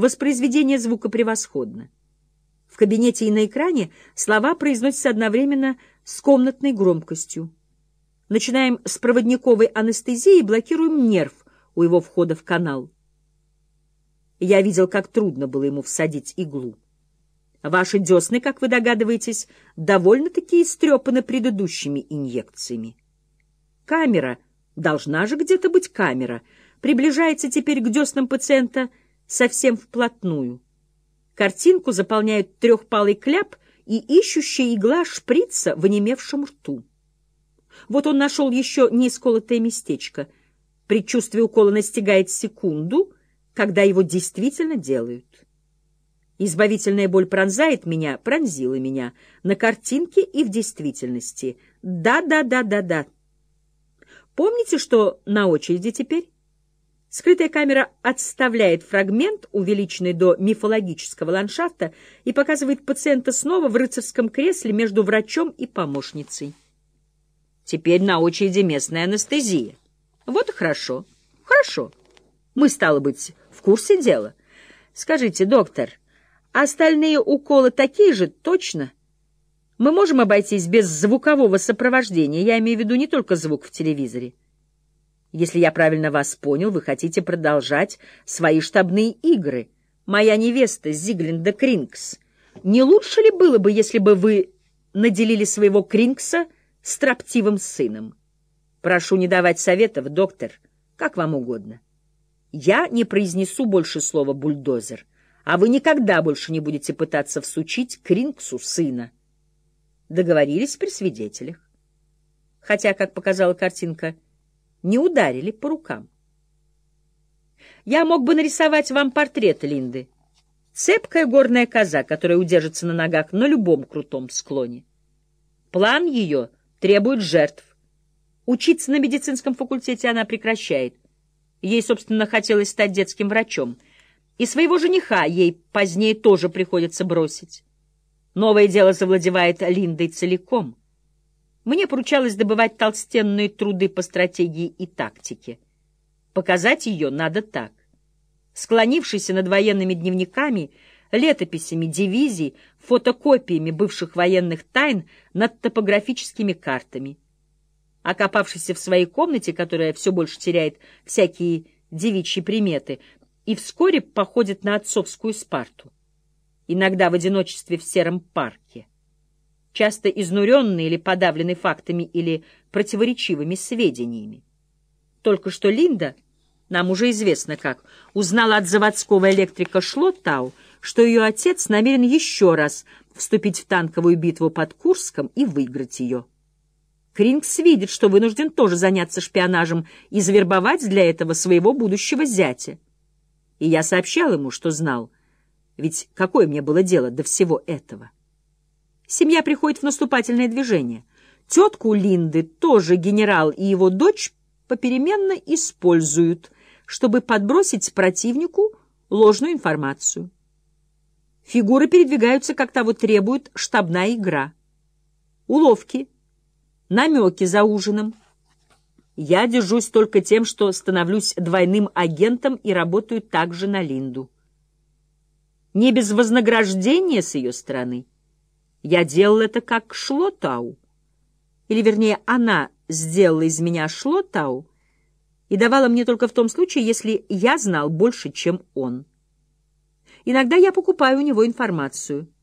Воспроизведение звука превосходно. В кабинете и на экране слова произносятся одновременно с комнатной громкостью. Начинаем с проводниковой анестезии и блокируем нерв у его входа в канал. Я видел, как трудно было ему всадить иглу. Ваши десны, как вы догадываетесь, довольно-таки истрепаны предыдущими инъекциями. Камера, должна же где-то быть камера, приближается теперь к деснам пациента совсем вплотную. Картинку заполняют трехпалый кляп и ищущая игла шприца в онемевшем рту. Вот он нашел еще неисколотое местечко. Предчувствие укола настигает секунду, когда его действительно делают. Избавительная боль пронзает меня, пронзила меня, на картинке и в действительности. Да-да-да-да-да. Помните, что на очереди теперь? Скрытая камера отставляет фрагмент, увеличенный до мифологического ландшафта, и показывает пациента снова в рыцарском кресле между врачом и помощницей. Теперь на очереди местная анестезия. Вот и хорошо. Хорошо. Мы, стало быть, в курсе дела. Скажите, доктор, Остальные уколы такие же, точно? Мы можем обойтись без звукового сопровождения, я имею в виду не только звук в телевизоре. Если я правильно вас понял, вы хотите продолжать свои штабные игры. Моя невеста Зиглинда Крингс. Не лучше ли было бы, если бы вы наделили своего Крингса строптивым сыном? Прошу не давать советов, доктор, как вам угодно. Я не произнесу больше слова «бульдозер» а вы никогда больше не будете пытаться всучить Крингсу сына. Договорились при свидетелях. Хотя, как показала картинка, не ударили по рукам. Я мог бы нарисовать вам портрет Линды. Цепкая горная коза, которая удержится на ногах на любом крутом склоне. План ее требует жертв. Учиться на медицинском факультете она прекращает. Ей, собственно, хотелось стать детским врачом — и своего жениха ей позднее тоже приходится бросить. Новое дело завладевает Линдой целиком. Мне поручалось добывать толстенные труды по стратегии и тактике. Показать ее надо так. Склонившийся над военными дневниками, летописями дивизий, фотокопиями бывших военных тайн над топографическими картами. Окопавшийся в своей комнате, которая все больше теряет всякие девичьи приметы, и вскоре походит на отцовскую Спарту, иногда в одиночестве в сером парке, часто изнуренный или подавленный фактами или противоречивыми сведениями. Только что Линда, нам уже известно как, узнала от заводского электрика Шлоттау, что ее отец намерен еще раз вступить в танковую битву под Курском и выиграть ее. Крингс видит, что вынужден тоже заняться шпионажем и завербовать для этого своего будущего зятя. И я сообщал ему, что знал. Ведь какое мне было дело до всего этого? Семья приходит в наступательное движение. Тетку Линды тоже генерал и его дочь попеременно используют, чтобы подбросить противнику ложную информацию. Фигуры передвигаются, как того требует штабная игра. Уловки, намеки за ужином — я держусь только тем, что становлюсь двойным агентом и работаю также на Линду. Не без вознаграждения с ее стороны. Я делал это как Шлотау. Или, вернее, она сделала из меня Шлотау и давала мне только в том случае, если я знал больше, чем он. Иногда я покупаю у него информацию —